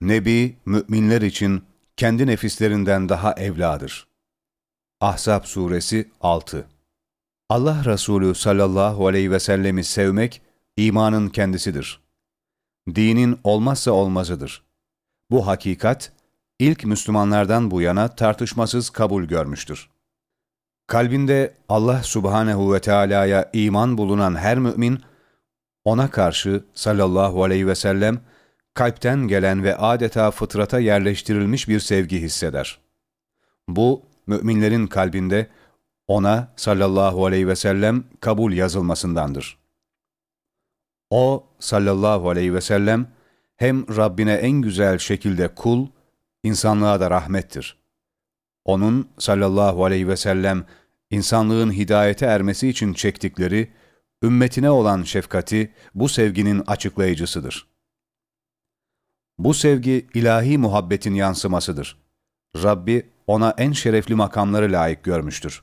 Nebi, müminler için kendi nefislerinden daha evladır. Ahzab suresi 6 Allah Resulü sallallahu aleyhi ve sellemi sevmek, imanın kendisidir. Dinin olmazsa olmazıdır. Bu hakikat, ilk Müslümanlardan bu yana tartışmasız kabul görmüştür. Kalbinde Allah subhanehu ve Teala'ya iman bulunan her mümin, ona karşı sallallahu aleyhi ve sellem, kalpten gelen ve adeta fıtrata yerleştirilmiş bir sevgi hisseder. Bu, müminlerin kalbinde ona sallallahu aleyhi ve sellem kabul yazılmasındandır. O sallallahu aleyhi ve sellem hem Rabbine en güzel şekilde kul, insanlığa da rahmettir. Onun sallallahu aleyhi ve sellem insanlığın hidayete ermesi için çektikleri, ümmetine olan şefkati bu sevginin açıklayıcısıdır. Bu sevgi ilahi muhabbetin yansımasıdır. Rabbi ona en şerefli makamları layık görmüştür.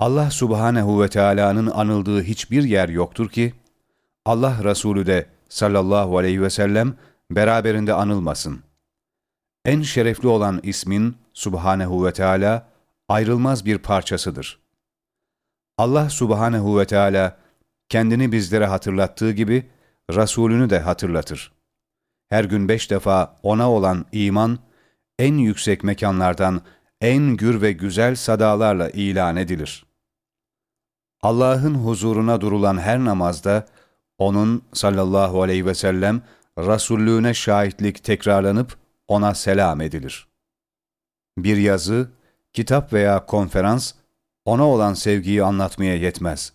Allah subhanehu ve Teala'nın anıldığı hiçbir yer yoktur ki, Allah Resulü de sallallahu aleyhi ve sellem beraberinde anılmasın. En şerefli olan ismin subhanehu ve Teala ayrılmaz bir parçasıdır. Allah subhanehu ve Teala kendini bizlere hatırlattığı gibi Resulünü de hatırlatır. Her gün beş defa ona olan iman, en yüksek mekanlardan en gür ve güzel sadalarla ilan edilir. Allah'ın huzuruna durulan her namazda, onun sallallahu aleyhi ve sellem Resullüğüne şahitlik tekrarlanıp ona selam edilir. Bir yazı, kitap veya konferans ona olan sevgiyi anlatmaya yetmez.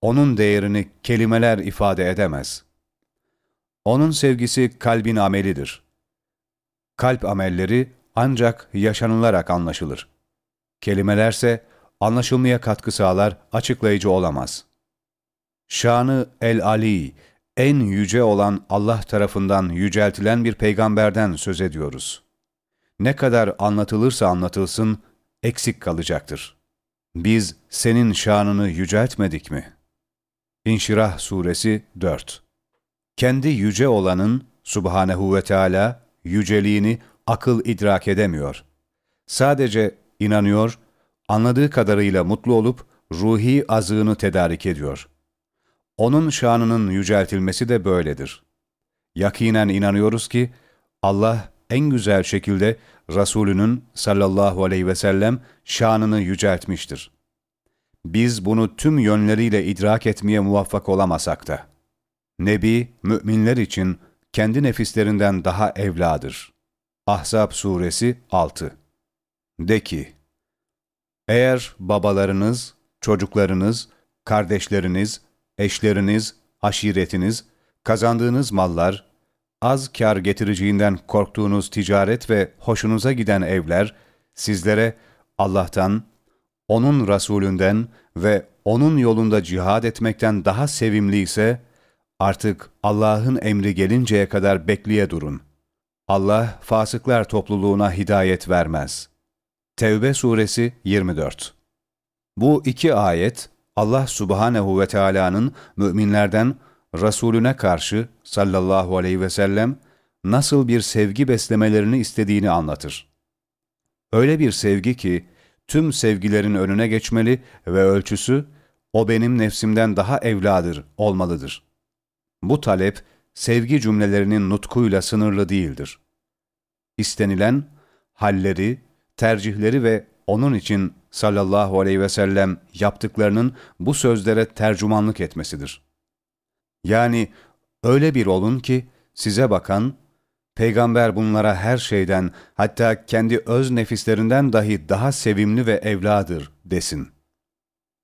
Onun değerini kelimeler ifade edemez. Onun sevgisi kalbin amelidir. Kalp amelleri ancak yaşanılarak anlaşılır. Kelimelerse anlaşılmaya katkı sağlar, açıklayıcı olamaz. Şanı El-Ali, en yüce olan Allah tarafından yüceltilen bir peygamberden söz ediyoruz. Ne kadar anlatılırsa anlatılsın, eksik kalacaktır. Biz senin şanını yüceltmedik mi? İnşirah Suresi 4 Kendi yüce olanın, Subhanehu ve Teala, yüceliğini akıl idrak edemiyor. Sadece inanıyor, anladığı kadarıyla mutlu olup ruhi azığını tedarik ediyor. Onun şanının yüceltilmesi de böyledir. Yakinen inanıyoruz ki Allah en güzel şekilde Resulünün sallallahu aleyhi ve sellem şanını yüceltmiştir. Biz bunu tüm yönleriyle idrak etmeye muvaffak olamasak da. Nebi, müminler için kendi nefislerinden daha evladır. Ahzab suresi 6 De ki, eğer babalarınız, çocuklarınız, kardeşleriniz, eşleriniz, aşiretiniz, kazandığınız mallar, az kar getireceğinden korktuğunuz ticaret ve hoşunuza giden evler, sizlere Allah'tan, O'nun Resulünden ve O'nun yolunda cihad etmekten daha sevimli ise, artık Allah'ın emri gelinceye kadar bekleye durun. Allah fasıklar topluluğuna hidayet vermez. Tevbe suresi 24 Bu iki ayet, Allah subhanehu ve Teala'nın müminlerden Resulüne karşı sallallahu aleyhi ve sellem nasıl bir sevgi beslemelerini istediğini anlatır. Öyle bir sevgi ki tüm sevgilerin önüne geçmeli ve ölçüsü o benim nefsimden daha evladır olmalıdır. Bu talep sevgi cümlelerinin nutkuyla sınırlı değildir. İstenilen halleri, tercihleri ve onun için sallallahu aleyhi ve sellem yaptıklarının bu sözlere tercümanlık etmesidir. Yani öyle bir olun ki size bakan, peygamber bunlara her şeyden hatta kendi öz nefislerinden dahi daha sevimli ve evladır desin.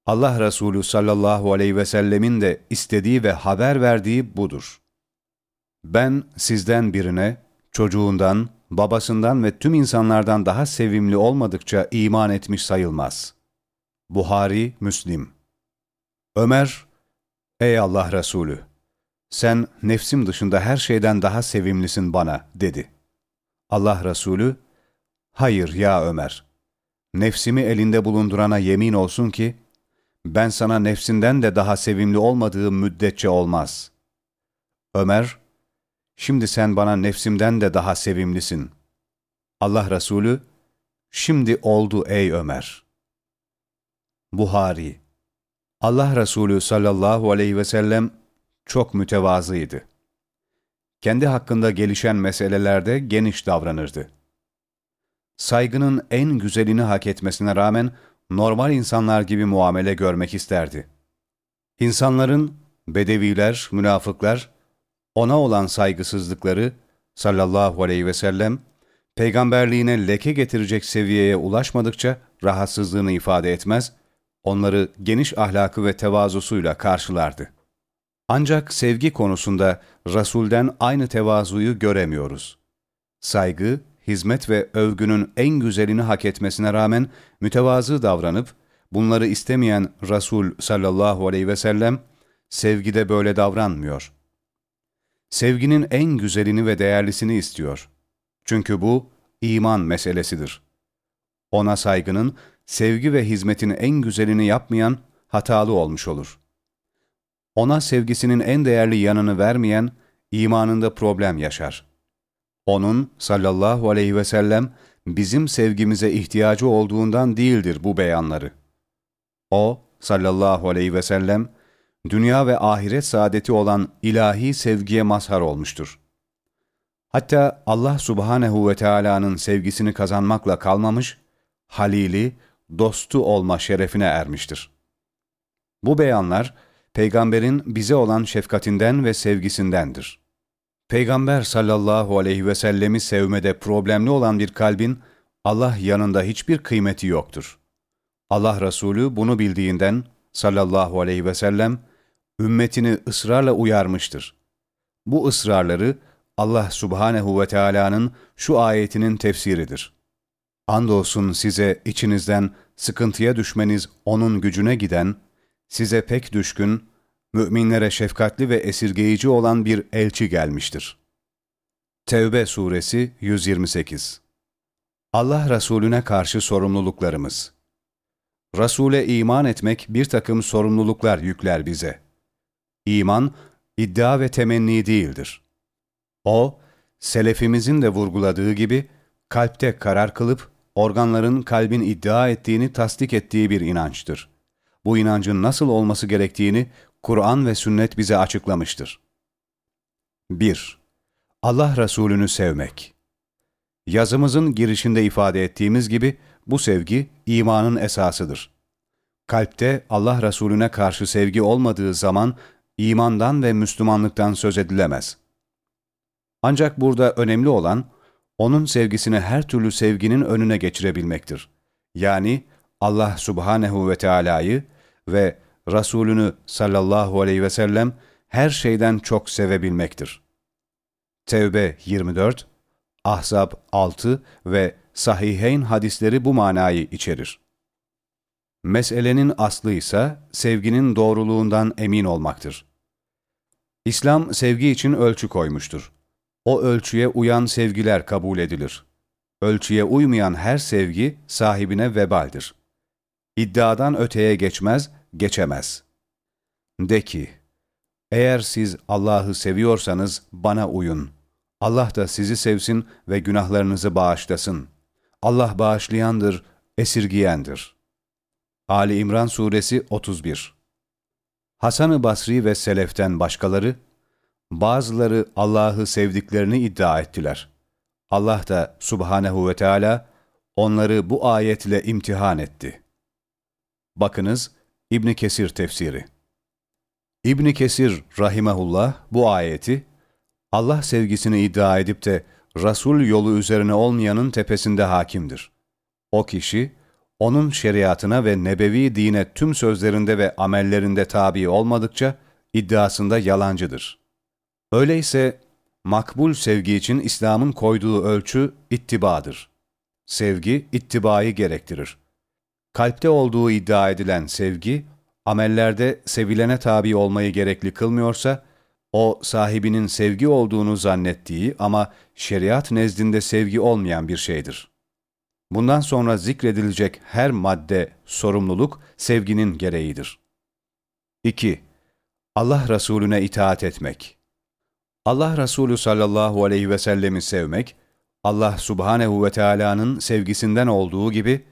Allah Resulü sallallahu aleyhi ve sellemin de istediği ve haber verdiği budur. Ben sizden birine, çocuğundan, babasından ve tüm insanlardan daha sevimli olmadıkça iman etmiş sayılmaz. Buhari, Müslim Ömer, Ey Allah Resulü! Sen nefsim dışında her şeyden daha sevimlisin bana, dedi. Allah Resulü, Hayır ya Ömer! Nefsimi elinde bulundurana yemin olsun ki, ben sana nefsinden de daha sevimli olmadığım müddetçe olmaz. Ömer, şimdi sen bana nefsimden de daha sevimlisin. Allah Resulü, şimdi oldu ey Ömer. Buhari Allah Resulü sallallahu aleyhi ve sellem çok mütevazıydı. Kendi hakkında gelişen meselelerde geniş davranırdı. Saygının en güzelini hak etmesine rağmen normal insanlar gibi muamele görmek isterdi. İnsanların, bedeviler, münafıklar, ona olan saygısızlıkları sallallahu aleyhi ve sellem, peygamberliğine leke getirecek seviyeye ulaşmadıkça rahatsızlığını ifade etmez, onları geniş ahlakı ve tevazusuyla karşılardı. Ancak sevgi konusunda Rasul'den aynı tevazuyu göremiyoruz. Saygı, hizmet ve övgünün en güzelini hak etmesine rağmen mütevazı davranıp, bunları istemeyen Resul sallallahu aleyhi ve sellem, sevgide böyle davranmıyor. Sevginin en güzelini ve değerlisini istiyor. Çünkü bu, iman meselesidir. Ona saygının, sevgi ve hizmetin en güzelini yapmayan, hatalı olmuş olur. Ona sevgisinin en değerli yanını vermeyen, imanında problem yaşar.'' Onun sallallahu aleyhi ve sellem bizim sevgimize ihtiyacı olduğundan değildir bu beyanları. O sallallahu aleyhi ve sellem dünya ve ahiret saadeti olan ilahi sevgiye mazhar olmuştur. Hatta Allah subhanehu ve Teala'nın sevgisini kazanmakla kalmamış, halili, dostu olma şerefine ermiştir. Bu beyanlar, peygamberin bize olan şefkatinden ve sevgisindendir. Peygamber sallallahu aleyhi ve sellemi sevmede problemli olan bir kalbin Allah yanında hiçbir kıymeti yoktur. Allah Resulü bunu bildiğinden sallallahu aleyhi ve sellem ümmetini ısrarla uyarmıştır. Bu ısrarları Allah subhanehu ve Teala'nın şu ayetinin tefsiridir. Andolsun size içinizden sıkıntıya düşmeniz onun gücüne giden, size pek düşkün, müminlere şefkatli ve esirgeyici olan bir elçi gelmiştir. Tevbe Suresi 128 Allah Resulüne karşı sorumluluklarımız Resul'e iman etmek bir takım sorumluluklar yükler bize. İman, iddia ve temenni değildir. O, selefimizin de vurguladığı gibi, kalpte karar kılıp, organların kalbin iddia ettiğini tasdik ettiği bir inançtır. Bu inancın nasıl olması gerektiğini Kur'an ve sünnet bize açıklamıştır. 1. Allah Resulü'nü sevmek Yazımızın girişinde ifade ettiğimiz gibi bu sevgi imanın esasıdır. Kalpte Allah Resulüne karşı sevgi olmadığı zaman imandan ve Müslümanlıktan söz edilemez. Ancak burada önemli olan, onun sevgisini her türlü sevginin önüne geçirebilmektir. Yani Allah Subhanehu ve Teala'yı ve Resulünü sallallahu aleyhi ve sellem her şeyden çok sevebilmektir. Tevbe 24, Ahzab 6 ve Sahiheyn hadisleri bu manayı içerir. Meselenin aslı ise sevginin doğruluğundan emin olmaktır. İslam sevgi için ölçü koymuştur. O ölçüye uyan sevgiler kabul edilir. Ölçüye uymayan her sevgi sahibine vebaldir. İddiadan öteye geçmez, geçemez. De ki, eğer siz Allah'ı seviyorsanız bana uyun. Allah da sizi sevsin ve günahlarınızı bağışlasın. Allah bağışlayandır, esirgiyendir. Ali İmran Suresi 31 Hasan-ı Basri ve Seleften başkaları, bazıları Allah'ı sevdiklerini iddia ettiler. Allah da Subhanehu ve Teala onları bu ayetle imtihan etti. Bakınız, İbn Kesir tefsiri. İbn Kesir rahimehullah bu ayeti Allah sevgisini iddia edip de Rasul yolu üzerine olmayanın tepesinde hakimdir. O kişi onun şeriatına ve nebevi dine tüm sözlerinde ve amellerinde tabi olmadıkça iddiasında yalancıdır. Öyleyse makbul sevgi için İslam'ın koyduğu ölçü ittibadır. Sevgi ittibayı gerektirir kalpte olduğu iddia edilen sevgi, amellerde sevilene tabi olmayı gerekli kılmıyorsa, o sahibinin sevgi olduğunu zannettiği ama şeriat nezdinde sevgi olmayan bir şeydir. Bundan sonra zikredilecek her madde, sorumluluk sevginin gereğidir. 2. Allah Resulüne itaat etmek Allah Resulü sallallahu aleyhi ve sellemi sevmek, Allah subhanehu ve Teala'nın sevgisinden olduğu gibi,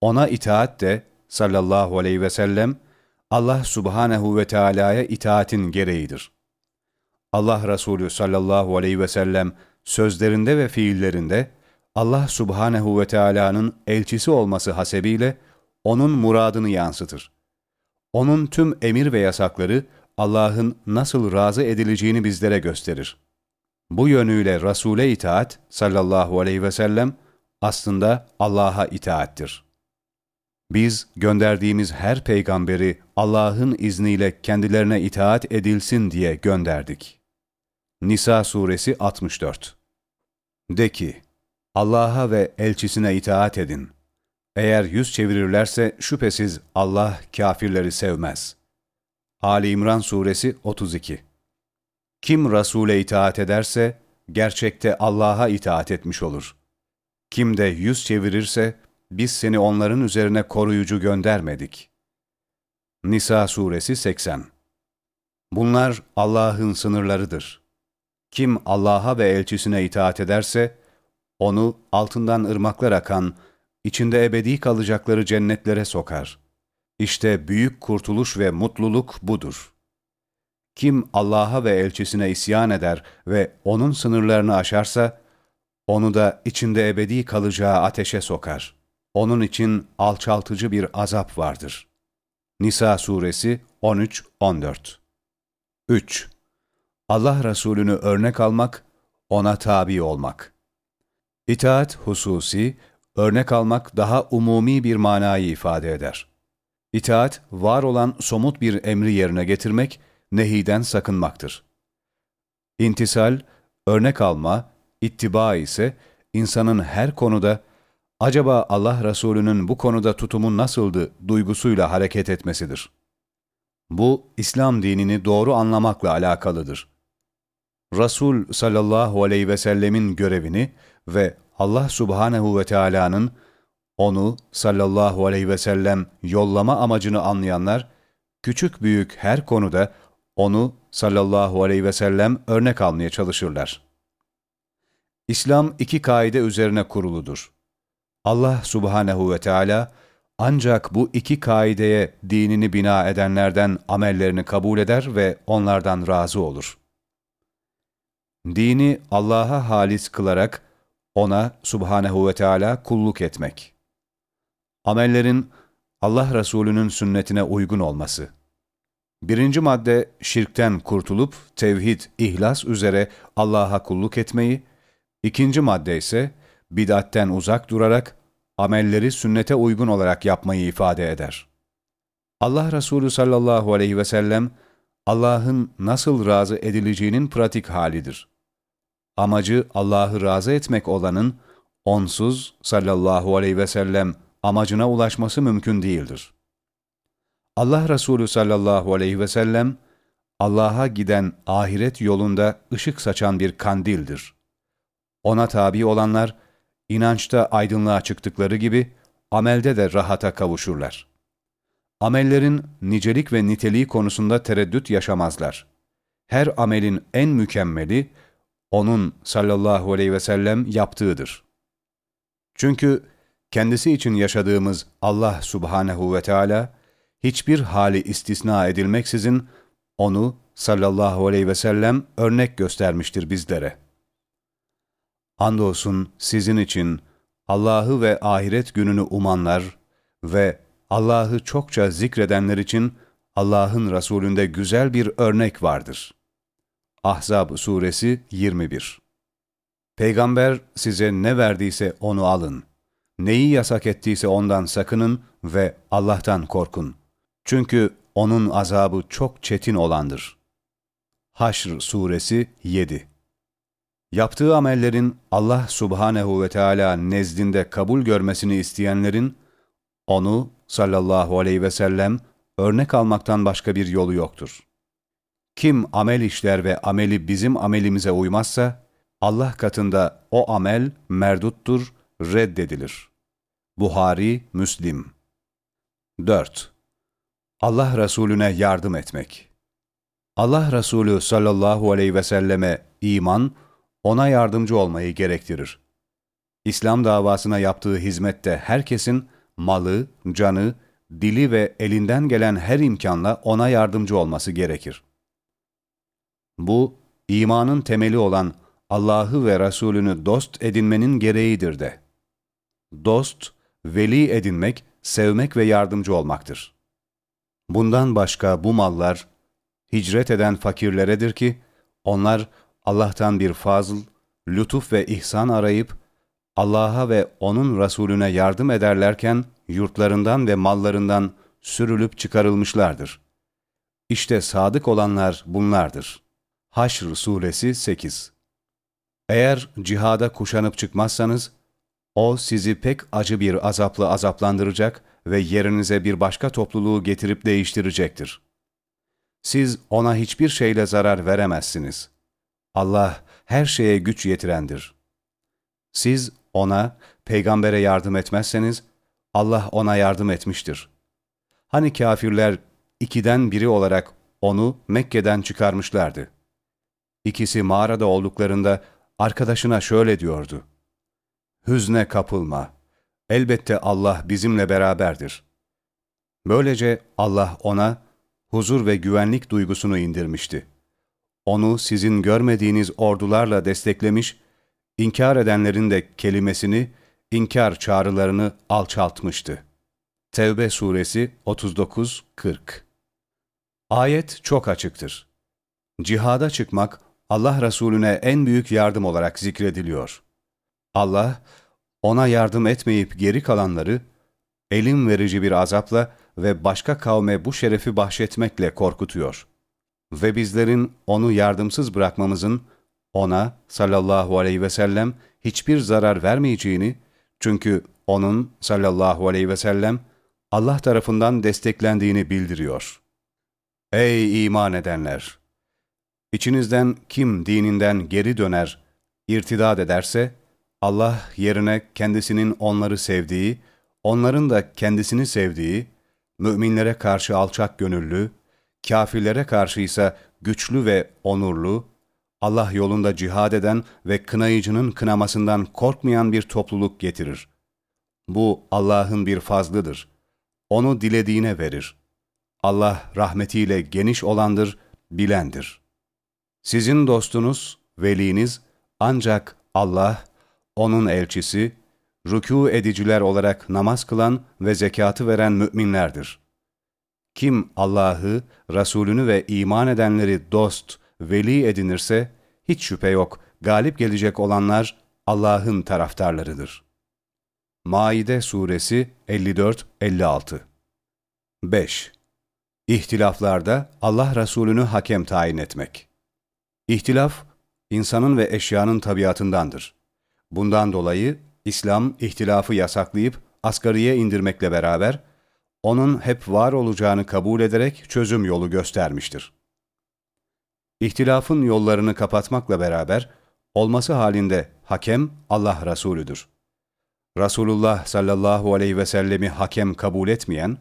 ona itaat de sallallahu aleyhi ve sellem, Allah subhanehu ve Teala'ya itaatin gereğidir. Allah Resulü sallallahu aleyhi ve sellem sözlerinde ve fiillerinde Allah subhanehu ve Teala'nın elçisi olması hasebiyle onun muradını yansıtır. Onun tüm emir ve yasakları Allah'ın nasıl razı edileceğini bizlere gösterir. Bu yönüyle Resul'e itaat sallallahu aleyhi ve sellem aslında Allah'a itaattir. Biz gönderdiğimiz her peygamberi Allah'ın izniyle kendilerine itaat edilsin diye gönderdik. Nisa suresi 64 De ki, Allah'a ve elçisine itaat edin. Eğer yüz çevirirlerse şüphesiz Allah kafirleri sevmez. Ali İmran suresi 32 Kim Resul'e itaat ederse gerçekte Allah'a itaat etmiş olur. Kim de yüz çevirirse biz seni onların üzerine koruyucu göndermedik. Nisa suresi 80 Bunlar Allah'ın sınırlarıdır. Kim Allah'a ve elçisine itaat ederse, onu altından ırmaklar akan, içinde ebedi kalacakları cennetlere sokar. İşte büyük kurtuluş ve mutluluk budur. Kim Allah'a ve elçisine isyan eder ve onun sınırlarını aşarsa, onu da içinde ebedi kalacağı ateşe sokar. Onun için alçaltıcı bir azap vardır. Nisa suresi 13-14 3. Allah Resulü'nü örnek almak, ona tabi olmak. İtaat hususi, örnek almak daha umumi bir manayı ifade eder. İtaat, var olan somut bir emri yerine getirmek, nehiden sakınmaktır. İntisal, örnek alma, ittiba ise insanın her konuda acaba Allah Resulü'nün bu konuda tutumu nasıldı duygusuyla hareket etmesidir. Bu, İslam dinini doğru anlamakla alakalıdır. Resul sallallahu aleyhi ve sellemin görevini ve Allah subhanehu ve Teala'nın onu sallallahu aleyhi ve sellem yollama amacını anlayanlar, küçük büyük her konuda onu sallallahu aleyhi ve sellem örnek almaya çalışırlar. İslam iki kaide üzerine kuruludur. Allah subhanehu ve Teala ancak bu iki kaideye dinini bina edenlerden amellerini kabul eder ve onlardan razı olur. Dini Allah'a halis kılarak ona subhanehu ve Teala kulluk etmek. Amellerin Allah Resulü'nün sünnetine uygun olması. Birinci madde şirkten kurtulup tevhid, ihlas üzere Allah'a kulluk etmeyi, İkinci madde ise bidatten uzak durarak amelleri sünnete uygun olarak yapmayı ifade eder. Allah Resulü sallallahu aleyhi ve sellem Allah'ın nasıl razı edileceğinin pratik halidir. Amacı Allah'ı razı etmek olanın onsuz sallallahu aleyhi ve sellem amacına ulaşması mümkün değildir. Allah Resulü sallallahu aleyhi ve sellem Allah'a giden ahiret yolunda ışık saçan bir kandildir. Ona tabi olanlar inançta aydınlığa çıktıkları gibi amelde de rahata kavuşurlar. Amellerin nicelik ve niteliği konusunda tereddüt yaşamazlar. Her amelin en mükemmeli, onun sallallahu aleyhi ve sellem yaptığıdır. Çünkü kendisi için yaşadığımız Allah subhanehu ve Teala hiçbir hali istisna edilmeksizin onu sallallahu aleyhi ve sellem örnek göstermiştir bizlere. Andolsun sizin için Allah'ı ve ahiret gününü umanlar ve Allah'ı çokça zikredenler için Allah'ın Resulünde güzel bir örnek vardır. Ahzab Suresi 21 Peygamber size ne verdiyse onu alın. Neyi yasak ettiyse ondan sakının ve Allah'tan korkun. Çünkü onun azabı çok çetin olandır. Haşr Suresi 7 Yaptığı amellerin Allah subhanehu ve Teala nezdinde kabul görmesini isteyenlerin, onu sallallahu aleyhi ve sellem örnek almaktan başka bir yolu yoktur. Kim amel işler ve ameli bizim amelimize uymazsa, Allah katında o amel merduttur, reddedilir. Buhari, Müslim 4. Allah Resulüne yardım etmek Allah Resulü sallallahu aleyhi ve selleme iman, ona yardımcı olmayı gerektirir. İslam davasına yaptığı hizmette herkesin malı, canı, dili ve elinden gelen her imkanla ona yardımcı olması gerekir. Bu, imanın temeli olan Allah'ı ve Resulünü dost edinmenin gereğidir de. Dost, veli edinmek, sevmek ve yardımcı olmaktır. Bundan başka bu mallar, hicret eden fakirleredir ki, onlar Allah'tan bir fazl, lütuf ve ihsan arayıp, Allah'a ve O'nun Resulüne yardım ederlerken, yurtlarından ve mallarından sürülüp çıkarılmışlardır. İşte sadık olanlar bunlardır. Haşr Suresi 8 Eğer cihada kuşanıp çıkmazsanız, o sizi pek acı bir azapla azaplandıracak ve yerinize bir başka topluluğu getirip değiştirecektir. Siz ona hiçbir şeyle zarar veremezsiniz. Allah her şeye güç yetirendir. Siz ona, peygambere yardım etmezseniz, Allah ona yardım etmiştir. Hani kafirler ikiden biri olarak onu Mekke'den çıkarmışlardı. İkisi mağarada olduklarında arkadaşına şöyle diyordu. Hüzne kapılma. Elbette Allah bizimle beraberdir. Böylece Allah ona huzur ve güvenlik duygusunu indirmişti. Onu sizin görmediğiniz ordularla desteklemiş, inkar edenlerin de kelimesini, inkar çağrılarını alçaltmıştı. Tevbe suresi 39-40 Ayet çok açıktır. Cihada çıkmak, Allah Resulüne en büyük yardım olarak zikrediliyor. Allah, ona yardım etmeyip geri kalanları, elim verici bir azapla ve başka kavme bu şerefi bahşetmekle korkutuyor. Ve bizlerin onu yardımsız bırakmamızın, ona sallallahu aleyhi ve sellem hiçbir zarar vermeyeceğini, çünkü onun sallallahu aleyhi ve sellem Allah tarafından desteklendiğini bildiriyor. Ey iman edenler! İçinizden kim dininden geri döner, irtidad ederse, Allah yerine kendisinin onları sevdiği, onların da kendisini sevdiği, müminlere karşı alçak gönüllü, kafirlere karşı ise güçlü ve onurlu, Allah yolunda cihad eden ve kınayıcının kınamasından korkmayan bir topluluk getirir. Bu Allah'ın bir fazlıdır. Onu dilediğine verir. Allah rahmetiyle geniş olandır, bilendir. Sizin dostunuz, veliniz ancak Allah, O'nun elçisi, rükû ediciler olarak namaz kılan ve zekatı veren müminlerdir. Kim Allah'ı, Resulünü ve iman edenleri dost, veli edinirse, hiç şüphe yok, galip gelecek olanlar Allah'ın taraftarlarıdır. Maide Suresi 54-56 5. İhtilaflarda Allah Resulünü hakem tayin etmek. İhtilaf, insanın ve eşyanın tabiatındandır. Bundan dolayı İslam ihtilafı yasaklayıp asgariye indirmekle beraber, onun hep var olacağını kabul ederek çözüm yolu göstermiştir. İhtilafın yollarını kapatmakla beraber, olması halinde hakem Allah Resulüdür. Resulullah sallallahu aleyhi ve sellemi hakem kabul etmeyen,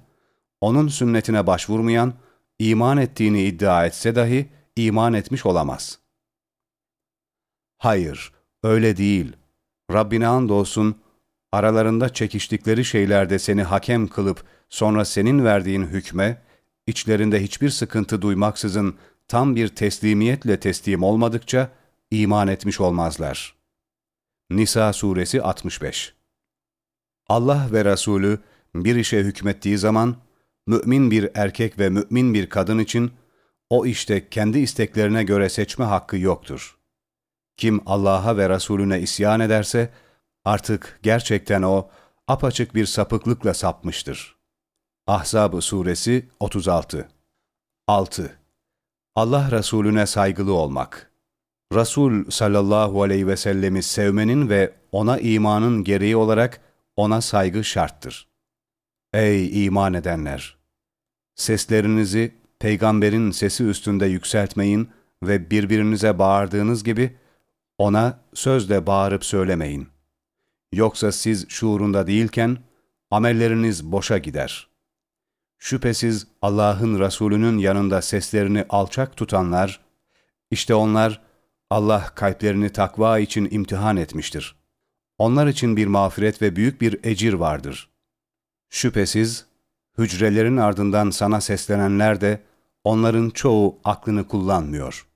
onun sünnetine başvurmayan, iman ettiğini iddia etse dahi iman etmiş olamaz. Hayır, öyle değil. Rabbine andolsun, aralarında çekiştikleri şeylerde seni hakem kılıp sonra senin verdiğin hükme, içlerinde hiçbir sıkıntı duymaksızın tam bir teslimiyetle teslim olmadıkça iman etmiş olmazlar. Nisa Suresi 65 Allah ve Resulü bir işe hükmettiği zaman, mümin bir erkek ve mümin bir kadın için o işte kendi isteklerine göre seçme hakkı yoktur. Kim Allah'a ve Resulüne isyan ederse, artık gerçekten o apaçık bir sapıklıkla sapmıştır. Ahzab Suresi 36 6. Allah Resulüne saygılı olmak Resul sallallahu aleyhi ve sellemi sevmenin ve ona imanın gereği olarak ona saygı şarttır. Ey iman edenler! Seslerinizi peygamberin sesi üstünde yükseltmeyin ve birbirinize bağırdığınız gibi ona sözle bağırıp söylemeyin. Yoksa siz şuurunda değilken amelleriniz boşa gider. Şüphesiz Allah'ın Resulü'nün yanında seslerini alçak tutanlar, işte onlar Allah kalplerini takva için imtihan etmiştir. Onlar için bir mağfiret ve büyük bir ecir vardır. Şüphesiz hücrelerin ardından sana seslenenler de onların çoğu aklını kullanmıyor.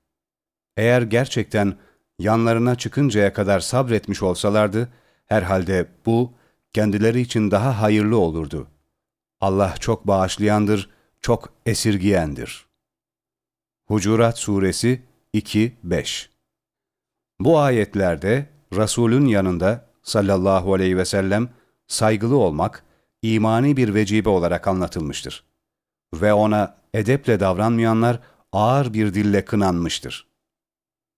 Eğer gerçekten yanlarına çıkıncaya kadar sabretmiş olsalardı, herhalde bu kendileri için daha hayırlı olurdu. Allah çok bağışlayandır, çok esirgiyendir. Hucurat Suresi 2-5 Bu ayetlerde Resulün yanında sallallahu aleyhi ve sellem saygılı olmak, imani bir vecibe olarak anlatılmıştır. Ve ona edeple davranmayanlar ağır bir dille kınanmıştır.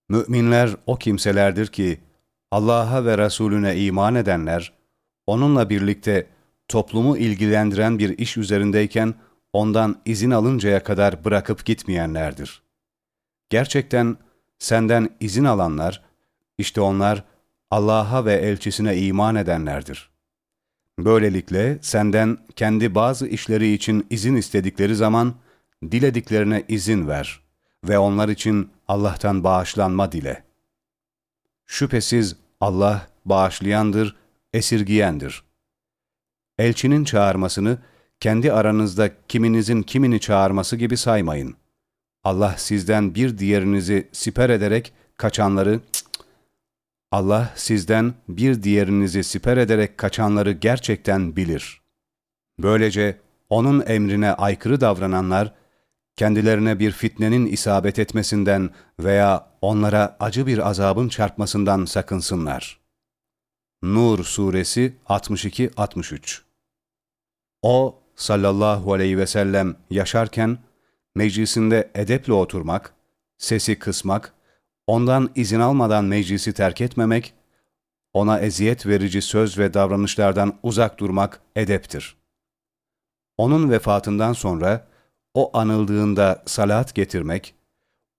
Müminler o kimselerdir ki, Allah'a ve Resulüne iman edenler, onunla birlikte toplumu ilgilendiren bir iş üzerindeyken ondan izin alıncaya kadar bırakıp gitmeyenlerdir. Gerçekten senden izin alanlar, işte onlar Allah'a ve elçisine iman edenlerdir. Böylelikle senden kendi bazı işleri için izin istedikleri zaman, dilediklerine izin ver ve onlar için Allah'tan bağışlanma dile. Şüphesiz Allah bağışlayandır, esirgiyendir. Elçinin çağırmasını kendi aranızda kiminizin kimini çağırması gibi saymayın. Allah sizden bir diğerinizi siper ederek kaçanları Allah sizden bir diğerinizi siper ederek kaçanları gerçekten bilir. Böylece onun emrine aykırı davrananlar, kendilerine bir fitnenin isabet etmesinden veya onlara acı bir azabın çarpmasından sakınsınlar. Nur Suresi 62-63 O sallallahu aleyhi ve sellem yaşarken, meclisinde edeple oturmak, sesi kısmak, ondan izin almadan meclisi terk etmemek, ona eziyet verici söz ve davranışlardan uzak durmak edeptir. Onun vefatından sonra, o anıldığında salat getirmek,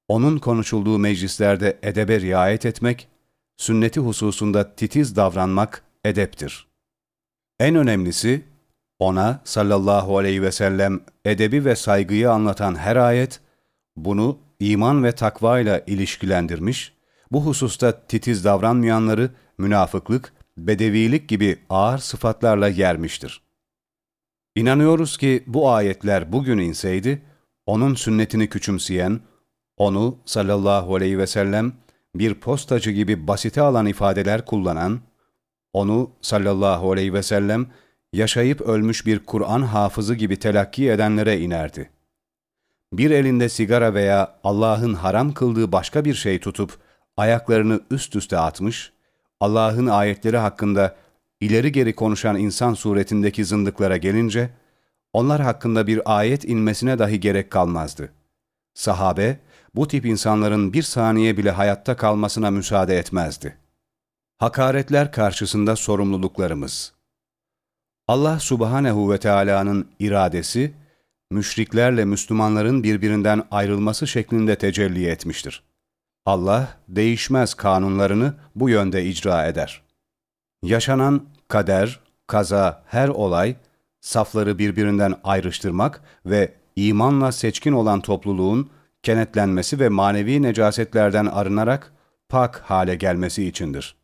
onun konuşulduğu meclislerde edebe riayet etmek, sünneti hususunda titiz davranmak edeptir. En önemlisi, ona sallallahu aleyhi ve sellem edebi ve saygıyı anlatan her ayet, bunu iman ve takva ile ilişkilendirmiş, bu hususta titiz davranmayanları münafıklık, bedevilik gibi ağır sıfatlarla yermiştir. İnanıyoruz ki bu ayetler bugün inseydi, onun sünnetini küçümseyen, onu sallallahu aleyhi ve sellem bir postacı gibi basite alan ifadeler kullanan, onu sallallahu aleyhi ve sellem yaşayıp ölmüş bir Kur'an hafızı gibi telakki edenlere inerdi. Bir elinde sigara veya Allah'ın haram kıldığı başka bir şey tutup ayaklarını üst üste atmış, Allah'ın ayetleri hakkında ileri geri konuşan insan suretindeki zındıklara gelince, onlar hakkında bir ayet inmesine dahi gerek kalmazdı. Sahabe, bu tip insanların bir saniye bile hayatta kalmasına müsaade etmezdi. Hakaretler karşısında sorumluluklarımız Allah subhanehu ve Teala'nın iradesi, müşriklerle Müslümanların birbirinden ayrılması şeklinde tecelli etmiştir. Allah değişmez kanunlarını bu yönde icra eder. Yaşanan kader, kaza, her olay, safları birbirinden ayrıştırmak ve imanla seçkin olan topluluğun kenetlenmesi ve manevi necasetlerden arınarak pak hale gelmesi içindir.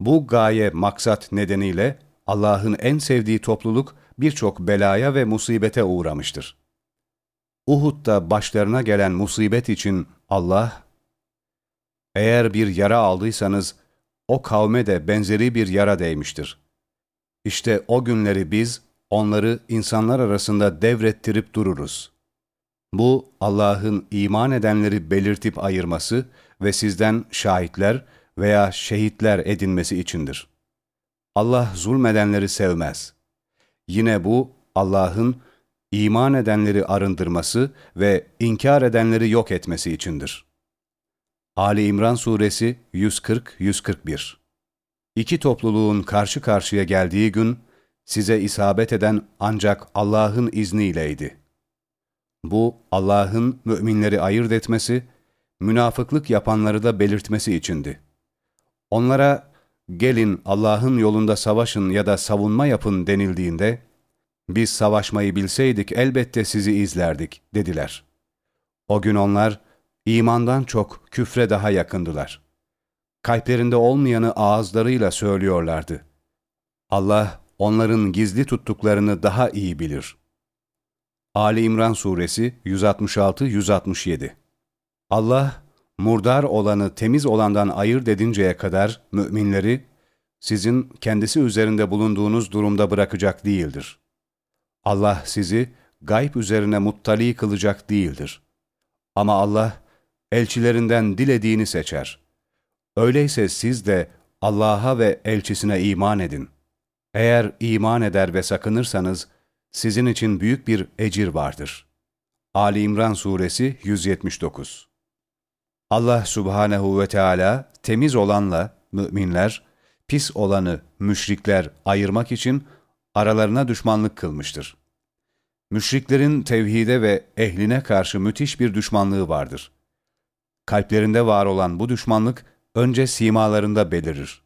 Bu gaye maksat nedeniyle Allah'ın en sevdiği topluluk birçok belaya ve musibete uğramıştır. Uhud'da başlarına gelen musibet için Allah, eğer bir yara aldıysanız o kavme de benzeri bir yara değmiştir. İşte o günleri biz onları insanlar arasında devrettirip dururuz. Bu Allah'ın iman edenleri belirtip ayırması ve sizden şahitler veya şehitler edinmesi içindir. Allah zulmedenleri sevmez. Yine bu Allah'ın iman edenleri arındırması ve inkar edenleri yok etmesi içindir. Ali İmran Suresi 140-141 İki topluluğun karşı karşıya geldiği gün, size isabet eden ancak Allah'ın izniyleydi. Bu, Allah'ın müminleri ayırt etmesi, münafıklık yapanları da belirtmesi içindi. Onlara, gelin Allah'ın yolunda savaşın ya da savunma yapın denildiğinde, Biz savaşmayı bilseydik elbette sizi izlerdik dediler. O gün onlar imandan çok küfre daha yakındılar. Kalplerinde olmayanı ağızlarıyla söylüyorlardı. Allah onların gizli tuttuklarını daha iyi bilir. Ali İmran Suresi 166-167 Allah, murdar olanı temiz olandan ayırt edinceye kadar müminleri, sizin kendisi üzerinde bulunduğunuz durumda bırakacak değildir. Allah sizi gayb üzerine muttali kılacak değildir. Ama Allah, elçilerinden dilediğini seçer. Öyleyse siz de Allah'a ve elçisine iman edin. Eğer iman eder ve sakınırsanız, sizin için büyük bir ecir vardır. Ali İmran Suresi 179 Allah Subhanehu ve Teala temiz olanla müminler, pis olanı müşrikler ayırmak için aralarına düşmanlık kılmıştır. Müşriklerin tevhide ve ehline karşı müthiş bir düşmanlığı vardır. Kalplerinde var olan bu düşmanlık önce simalarında belirir.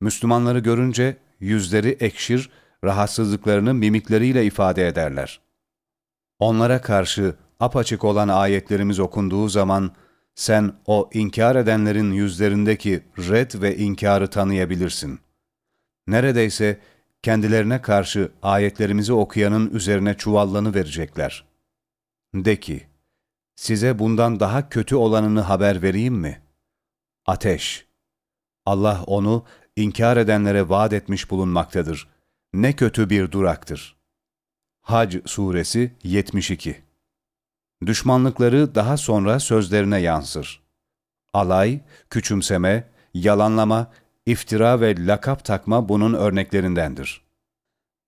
Müslümanları görünce yüzleri ekşir, rahatsızlıklarını mimikleriyle ifade ederler. Onlara karşı apaçık olan ayetlerimiz okunduğu zaman, sen o inkar edenlerin yüzlerindeki red ve inkarı tanıyabilirsin. Neredeyse kendilerine karşı ayetlerimizi okuyanın üzerine çuvallanı verecekler. De ki, size bundan daha kötü olanını haber vereyim mi? Ateş. Allah onu inkar edenlere vaat etmiş bulunmaktadır. Ne kötü bir duraktır. Hac Suresi 72 Düşmanlıkları daha sonra sözlerine yansır. Alay, küçümseme, yalanlama, iftira ve lakap takma bunun örneklerindendir.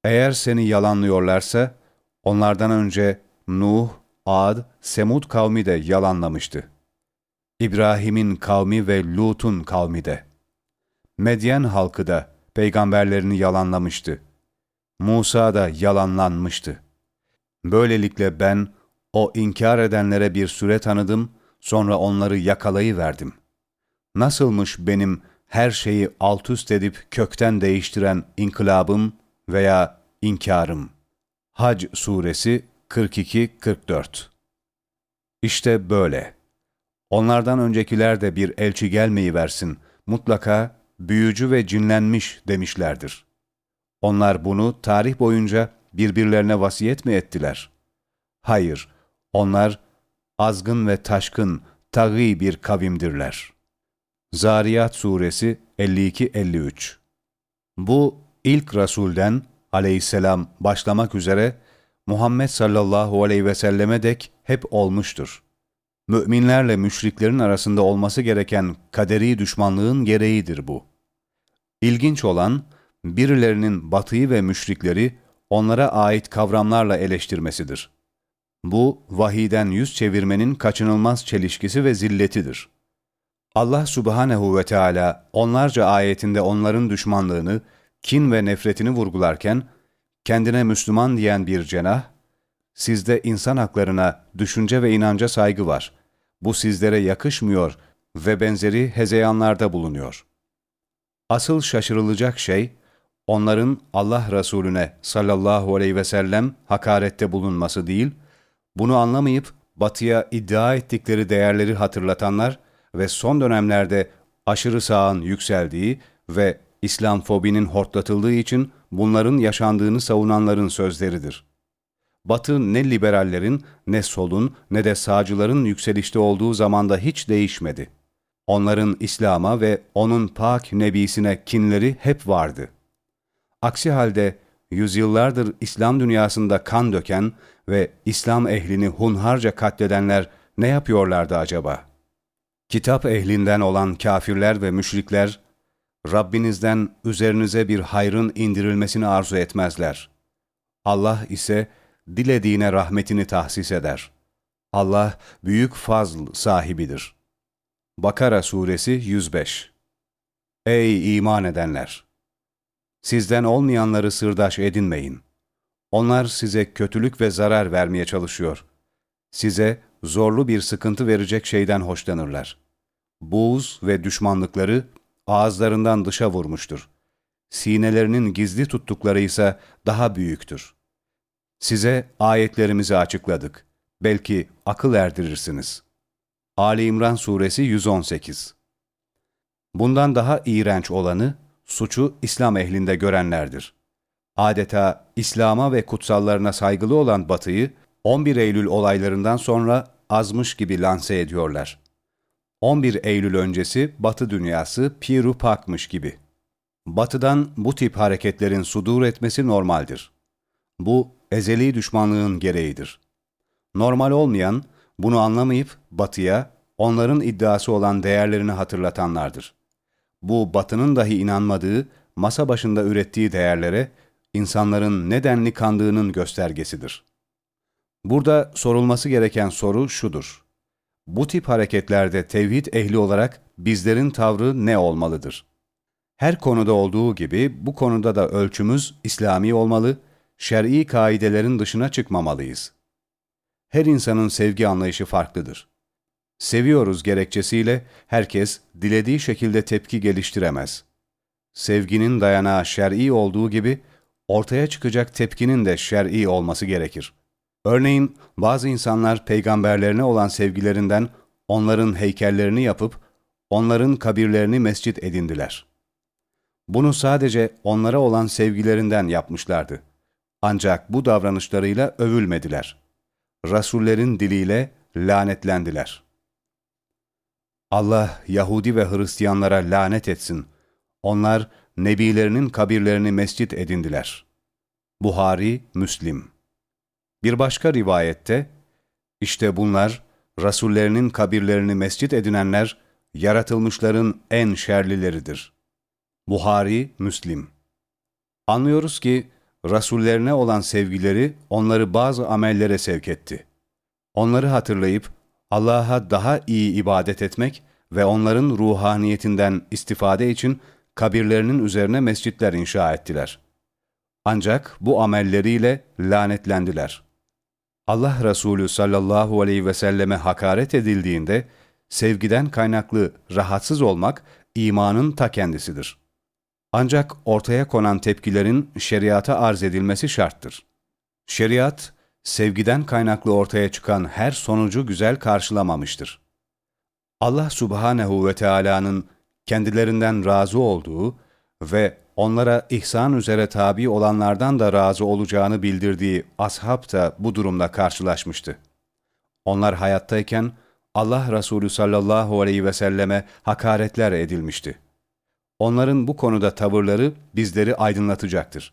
Eğer seni yalanlıyorlarsa, onlardan önce Nuh, Ad, Semud kavmi de yalanlamıştı. İbrahim'in kavmi ve Lut'un kavmi de. Medyen halkı da peygamberlerini yalanlamıştı. Musa da yalanlanmıştı. Böylelikle ben, o inkar edenlere bir süre tanıdım, sonra onları yakalayıverdim. Nasılmış benim her şeyi alt üst edip kökten değiştiren inkılabım veya inkarım? Hac Suresi 42-44 İşte böyle. Onlardan öncekiler de bir elçi gelmeyi versin, mutlaka büyücü ve cinlenmiş demişlerdir. Onlar bunu tarih boyunca birbirlerine vasiyet mi ettiler? Hayır, onlar azgın ve taşkın, tağî bir kavimdirler. Zariyat Suresi 52-53 Bu ilk Rasulden aleyhisselam başlamak üzere Muhammed sallallahu aleyhi ve selleme dek hep olmuştur. Müminlerle müşriklerin arasında olması gereken kaderi düşmanlığın gereğidir bu. İlginç olan, birilerinin batıyı ve müşrikleri onlara ait kavramlarla eleştirmesidir. Bu, vahiden yüz çevirmenin kaçınılmaz çelişkisi ve zilletidir. Allah subhanehu ve Teala onlarca ayetinde onların düşmanlığını, kin ve nefretini vurgularken, kendine Müslüman diyen bir cenah, sizde insan haklarına, düşünce ve inanca saygı var. Bu sizlere yakışmıyor ve benzeri hezeyanlarda bulunuyor. Asıl şaşırılacak şey, onların Allah Resulüne sallallahu aleyhi ve sellem hakarette bulunması değil, bunu anlamayıp batıya iddia ettikleri değerleri hatırlatanlar ve son dönemlerde aşırı sağın yükseldiği ve İslamfobinin hortlatıldığı için bunların yaşandığını savunanların sözleridir. Batı ne liberallerin, ne solun, ne de sağcıların yükselişte olduğu zamanda hiç değişmedi. Onların İslam'a ve onun pak nebisine kinleri hep vardı. Aksi halde yüzyıllardır İslam dünyasında kan döken ve İslam ehlini hunharca katledenler ne yapıyorlardı acaba? Kitap ehlinden olan kafirler ve müşrikler, Rabbinizden üzerinize bir hayrın indirilmesini arzu etmezler. Allah ise dilediğine rahmetini tahsis eder. Allah büyük fazl sahibidir. Bakara Suresi 105 Ey iman edenler! Sizden olmayanları sırdaş edinmeyin. Onlar size kötülük ve zarar vermeye çalışıyor. Size zorlu bir sıkıntı verecek şeyden hoşlanırlar. Buğz ve düşmanlıkları ağızlarından dışa vurmuştur. Sinelerinin gizli tuttukları ise daha büyüktür. Size ayetlerimizi açıkladık. Belki akıl erdirirsiniz. Ali İmran Suresi 118 Bundan daha iğrenç olanı, suçu İslam ehlinde görenlerdir. Adeta İslam'a ve kutsallarına saygılı olan Batı'yı 11 Eylül olaylarından sonra azmış gibi lanse ediyorlar. 11 Eylül öncesi Batı dünyası piru pakmış gibi. Batı'dan bu tip hareketlerin sudur etmesi normaldir. Bu ezeli düşmanlığın gereğidir. Normal olmayan, bunu anlamayıp Batı'ya, onların iddiası olan değerlerini hatırlatanlardır. Bu Batı'nın dahi inanmadığı, masa başında ürettiği değerlere, insanların nedenli kandığının göstergesidir. Burada sorulması gereken soru şudur. Bu tip hareketlerde tevhid ehli olarak bizlerin tavrı ne olmalıdır? Her konuda olduğu gibi bu konuda da ölçümüz İslami olmalı, şer'i kaidelerin dışına çıkmamalıyız. Her insanın sevgi anlayışı farklıdır. Seviyoruz gerekçesiyle herkes dilediği şekilde tepki geliştiremez. Sevginin dayanağı şer'i olduğu gibi ortaya çıkacak tepkinin de şer'i olması gerekir. Örneğin bazı insanlar peygamberlerine olan sevgilerinden onların heykellerini yapıp onların kabirlerini mescit edindiler. Bunu sadece onlara olan sevgilerinden yapmışlardı. Ancak bu davranışlarıyla övülmediler. Rasullerin diliyle lanetlendiler. Allah Yahudi ve Hristiyanlara lanet etsin. Onlar nebilerinin kabirlerini mescit edindiler. Buhari, Müslim Bir başka rivayette, işte bunlar, Rasullerinin kabirlerini mescit edinenler, yaratılmışların en şerlileridir. Buhari, Müslim Anlıyoruz ki, Rasullerine olan sevgileri onları bazı amellere sevk etti. Onları hatırlayıp Allah'a daha iyi ibadet etmek ve onların ruhaniyetinden istifade için kabirlerinin üzerine mescitler inşa ettiler. Ancak bu amelleriyle lanetlendiler. Allah Resulü sallallahu aleyhi ve selleme hakaret edildiğinde, sevgiden kaynaklı rahatsız olmak imanın ta kendisidir. Ancak ortaya konan tepkilerin şeriata arz edilmesi şarttır. Şeriat, sevgiden kaynaklı ortaya çıkan her sonucu güzel karşılamamıştır. Allah subhanehu ve Teala'nın kendilerinden razı olduğu ve onlara ihsan üzere tabi olanlardan da razı olacağını bildirdiği ashab da bu durumla karşılaşmıştı. Onlar hayattayken Allah Resulü sallallahu aleyhi ve selleme hakaretler edilmişti. Onların bu konuda tavırları bizleri aydınlatacaktır.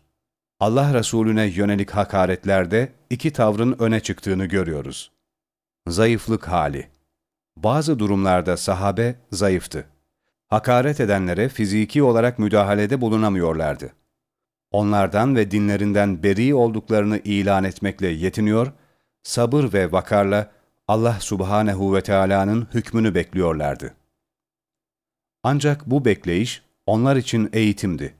Allah Resulüne yönelik hakaretlerde iki tavrın öne çıktığını görüyoruz. Zayıflık hali Bazı durumlarda sahabe zayıftı. Hakaret edenlere fiziki olarak müdahalede bulunamıyorlardı. Onlardan ve dinlerinden beri olduklarını ilan etmekle yetiniyor, sabır ve vakarla Allah subhanehu ve Teala'nın hükmünü bekliyorlardı. Ancak bu bekleyiş onlar için eğitimdi.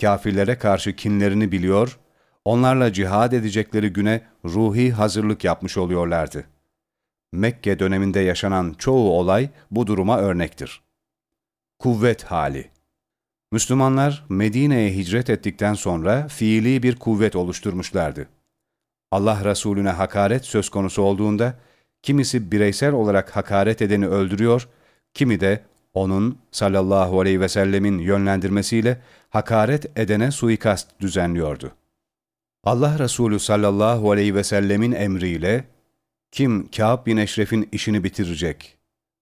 Kafirlere karşı kinlerini biliyor, onlarla cihad edecekleri güne ruhi hazırlık yapmış oluyorlardı. Mekke döneminde yaşanan çoğu olay bu duruma örnektir. Kuvvet hali Müslümanlar Medine'ye hicret ettikten sonra fiili bir kuvvet oluşturmuşlardı. Allah Resulüne hakaret söz konusu olduğunda, kimisi bireysel olarak hakaret edeni öldürüyor, kimi de onun sallallahu aleyhi ve sellemin yönlendirmesiyle hakaret edene suikast düzenliyordu. Allah Resulü sallallahu aleyhi ve sellemin emriyle kim Kâb bin Eşref'in işini bitirecek?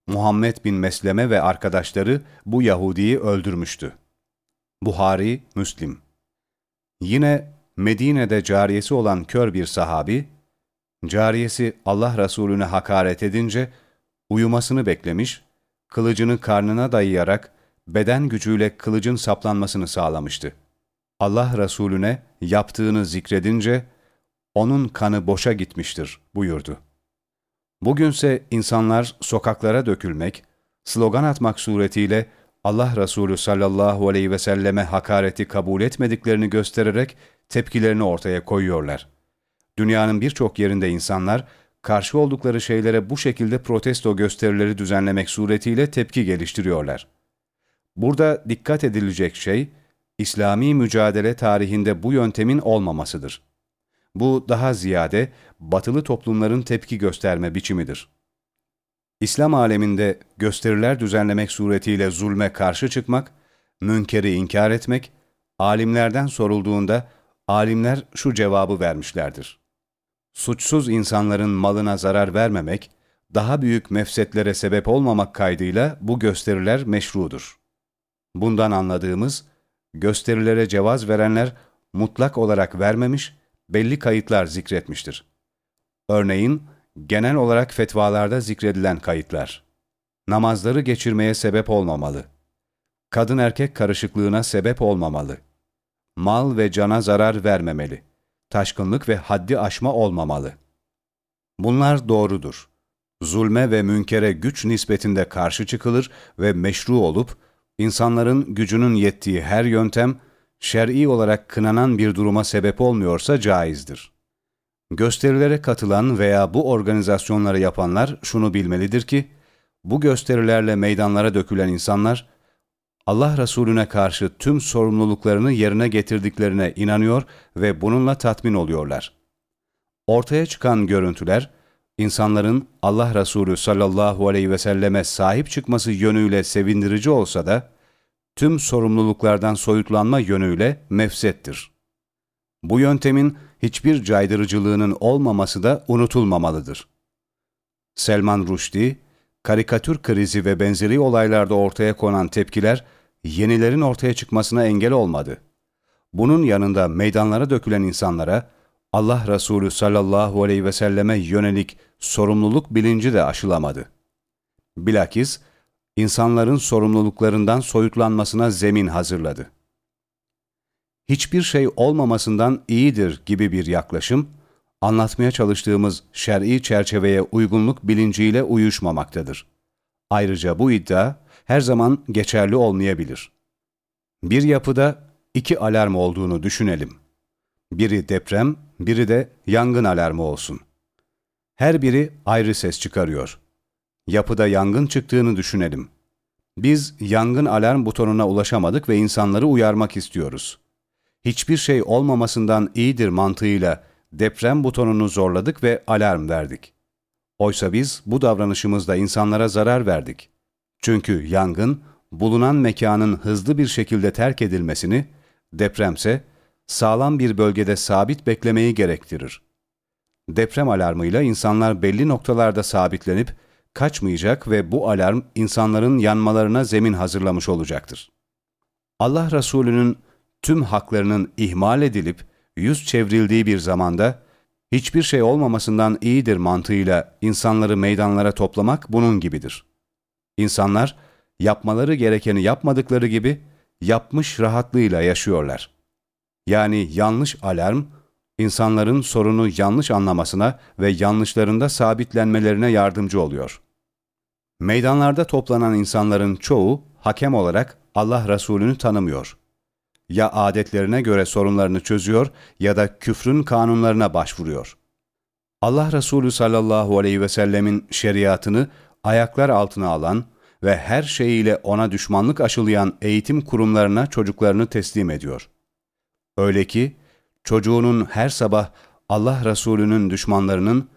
Muhammed bin Mesleme ve arkadaşları bu Yahudi'yi öldürmüştü. Buhari, Müslim Yine Medine'de cariyesi olan kör bir sahabi, cariyesi Allah Resulüne hakaret edince uyumasını beklemiş kılıcını karnına dayayarak beden gücüyle kılıcın saplanmasını sağlamıştı. Allah Resulüne yaptığını zikredince, onun kanı boşa gitmiştir buyurdu. Bugünse insanlar sokaklara dökülmek, slogan atmak suretiyle Allah Resulü sallallahu aleyhi ve selleme hakareti kabul etmediklerini göstererek tepkilerini ortaya koyuyorlar. Dünyanın birçok yerinde insanlar karşı oldukları şeylere bu şekilde protesto gösterileri düzenlemek suretiyle tepki geliştiriyorlar. Burada dikkat edilecek şey, İslami mücadele tarihinde bu yöntemin olmamasıdır. Bu daha ziyade batılı toplumların tepki gösterme biçimidir. İslam aleminde gösteriler düzenlemek suretiyle zulme karşı çıkmak, münkeri inkar etmek, alimlerden sorulduğunda alimler şu cevabı vermişlerdir. Suçsuz insanların malına zarar vermemek, daha büyük mefsetlere sebep olmamak kaydıyla bu gösteriler meşrudur. Bundan anladığımız, gösterilere cevaz verenler mutlak olarak vermemiş, belli kayıtlar zikretmiştir. Örneğin, genel olarak fetvalarda zikredilen kayıtlar. Namazları geçirmeye sebep olmamalı. Kadın erkek karışıklığına sebep olmamalı. Mal ve cana zarar vermemeli. Taşkınlık ve haddi aşma olmamalı. Bunlar doğrudur. Zulme ve münkere güç nispetinde karşı çıkılır ve meşru olup, insanların gücünün yettiği her yöntem, şer'i olarak kınanan bir duruma sebep olmuyorsa caizdir. Gösterilere katılan veya bu organizasyonları yapanlar şunu bilmelidir ki, bu gösterilerle meydanlara dökülen insanlar, Allah Resulüne karşı tüm sorumluluklarını yerine getirdiklerine inanıyor ve bununla tatmin oluyorlar. Ortaya çıkan görüntüler, insanların Allah Resulü sallallahu aleyhi ve selleme sahip çıkması yönüyle sevindirici olsa da, tüm sorumluluklardan soyutlanma yönüyle mefsettir. Bu yöntemin hiçbir caydırıcılığının olmaması da unutulmamalıdır. Selman Rushdie, karikatür krizi ve benzeri olaylarda ortaya konan tepkiler, yenilerin ortaya çıkmasına engel olmadı. Bunun yanında meydanlara dökülen insanlara, Allah Resulü sallallahu aleyhi ve selleme yönelik sorumluluk bilinci de aşılamadı. Bilakis, insanların sorumluluklarından soyutlanmasına zemin hazırladı. Hiçbir şey olmamasından iyidir gibi bir yaklaşım, anlatmaya çalıştığımız şer'i çerçeveye uygunluk bilinciyle uyuşmamaktadır. Ayrıca bu iddia her zaman geçerli olmayabilir. Bir yapıda iki alarm olduğunu düşünelim. Biri deprem, biri de yangın alarmı olsun. Her biri ayrı ses çıkarıyor. Yapıda yangın çıktığını düşünelim. Biz yangın alarm butonuna ulaşamadık ve insanları uyarmak istiyoruz. Hiçbir şey olmamasından iyidir mantığıyla deprem butonunu zorladık ve alarm verdik. Oysa biz bu davranışımızda insanlara zarar verdik. Çünkü yangın, bulunan mekanın hızlı bir şekilde terk edilmesini, depremse sağlam bir bölgede sabit beklemeyi gerektirir. Deprem alarmıyla insanlar belli noktalarda sabitlenip kaçmayacak ve bu alarm insanların yanmalarına zemin hazırlamış olacaktır. Allah Resulü'nün tüm haklarının ihmal edilip yüz çevrildiği bir zamanda hiçbir şey olmamasından iyidir mantığıyla insanları meydanlara toplamak bunun gibidir. İnsanlar yapmaları gerekeni yapmadıkları gibi yapmış rahatlığıyla yaşıyorlar. Yani yanlış alarm, insanların sorunu yanlış anlamasına ve yanlışlarında sabitlenmelerine yardımcı oluyor. Meydanlarda toplanan insanların çoğu hakem olarak Allah Resulü'nü tanımıyor. Ya adetlerine göre sorunlarını çözüyor ya da küfrün kanunlarına başvuruyor. Allah Resulü sallallahu aleyhi ve sellemin şeriatını ayaklar altına alan ve her şeyiyle ona düşmanlık aşılayan eğitim kurumlarına çocuklarını teslim ediyor. Öyle ki çocuğunun her sabah Allah Resulü'nün düşmanlarının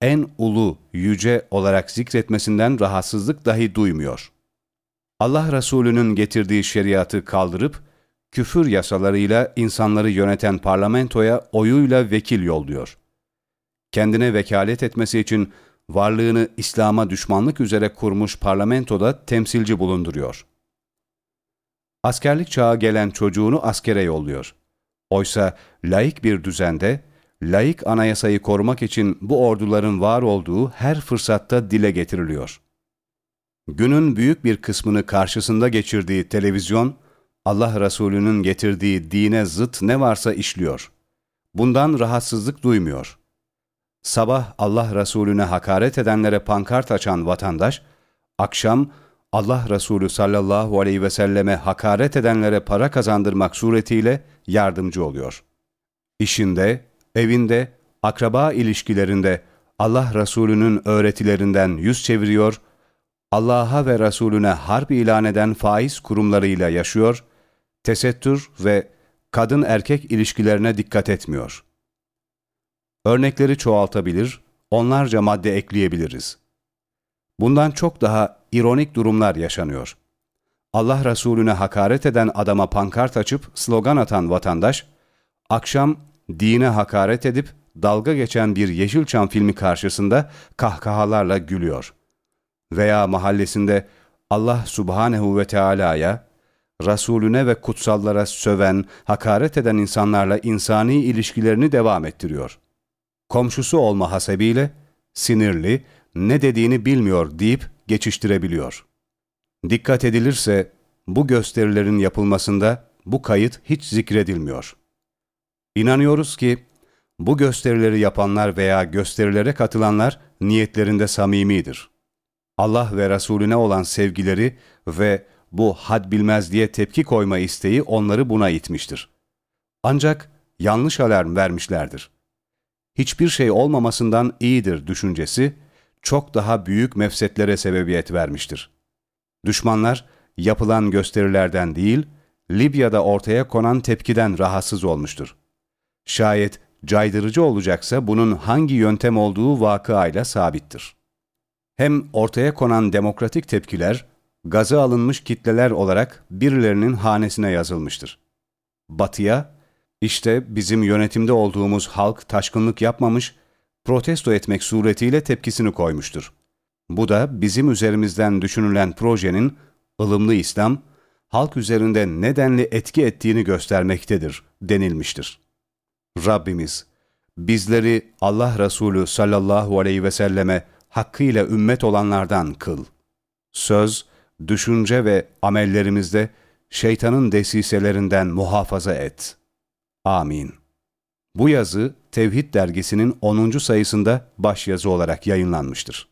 en ulu, yüce olarak zikretmesinden rahatsızlık dahi duymuyor. Allah Resulü'nün getirdiği şeriatı kaldırıp, küfür yasalarıyla insanları yöneten parlamentoya oyuyla vekil yolluyor. Kendine vekalet etmesi için varlığını İslam'a düşmanlık üzere kurmuş parlamentoda temsilci bulunduruyor. Askerlik çağı gelen çocuğunu askere yolluyor. Oysa laik bir düzende, laik anayasayı korumak için bu orduların var olduğu her fırsatta dile getiriliyor. Günün büyük bir kısmını karşısında geçirdiği televizyon, Allah Resulü'nün getirdiği dine zıt ne varsa işliyor. Bundan rahatsızlık duymuyor. Sabah Allah Resulüne hakaret edenlere pankart açan vatandaş, akşam Allah Resulü sallallahu aleyhi ve selleme hakaret edenlere para kazandırmak suretiyle yardımcı oluyor. İşinde, evinde, akraba ilişkilerinde Allah Resulü'nün öğretilerinden yüz çeviriyor, Allah'a ve Resulüne harp ilan eden faiz kurumlarıyla yaşıyor, tesettür ve kadın erkek ilişkilerine dikkat etmiyor. Örnekleri çoğaltabilir, onlarca madde ekleyebiliriz. Bundan çok daha ironik durumlar yaşanıyor. Allah Resulüne hakaret eden adama pankart açıp slogan atan vatandaş, akşam dine hakaret edip dalga geçen bir Yeşilçam filmi karşısında kahkahalarla gülüyor. Veya mahallesinde Allah Subhanehu ve Teala'ya, Resulüne ve kutsallara söven, hakaret eden insanlarla insani ilişkilerini devam ettiriyor. Komşusu olma hasebiyle sinirli, ne dediğini bilmiyor deyip geçiştirebiliyor. Dikkat edilirse bu gösterilerin yapılmasında bu kayıt hiç zikredilmiyor. İnanıyoruz ki bu gösterileri yapanlar veya gösterilere katılanlar niyetlerinde samimidir. Allah ve Resulüne olan sevgileri ve bu had bilmez diye tepki koyma isteği onları buna itmiştir. Ancak yanlış alarm vermişlerdir. Hiçbir şey olmamasından iyidir düşüncesi, çok daha büyük mefsetlere sebebiyet vermiştir. Düşmanlar, yapılan gösterilerden değil, Libya'da ortaya konan tepkiden rahatsız olmuştur. Şayet caydırıcı olacaksa bunun hangi yöntem olduğu vakıayla sabittir. Hem ortaya konan demokratik tepkiler, gazı alınmış kitleler olarak birilerinin hanesine yazılmıştır. Batıya, işte bizim yönetimde olduğumuz halk taşkınlık yapmamış, protesto etmek suretiyle tepkisini koymuştur. Bu da bizim üzerimizden düşünülen projenin ılımlı İslam, halk üzerinde nedenli etki ettiğini göstermektedir denilmiştir. Rabbimiz, bizleri Allah Resulü sallallahu aleyhi ve selleme hakkıyla ümmet olanlardan kıl. Söz, düşünce ve amellerimizde şeytanın desiselerinden muhafaza et. Amin. Bu yazı Tevhid dergisinin 10. sayısında başyazı olarak yayınlanmıştır.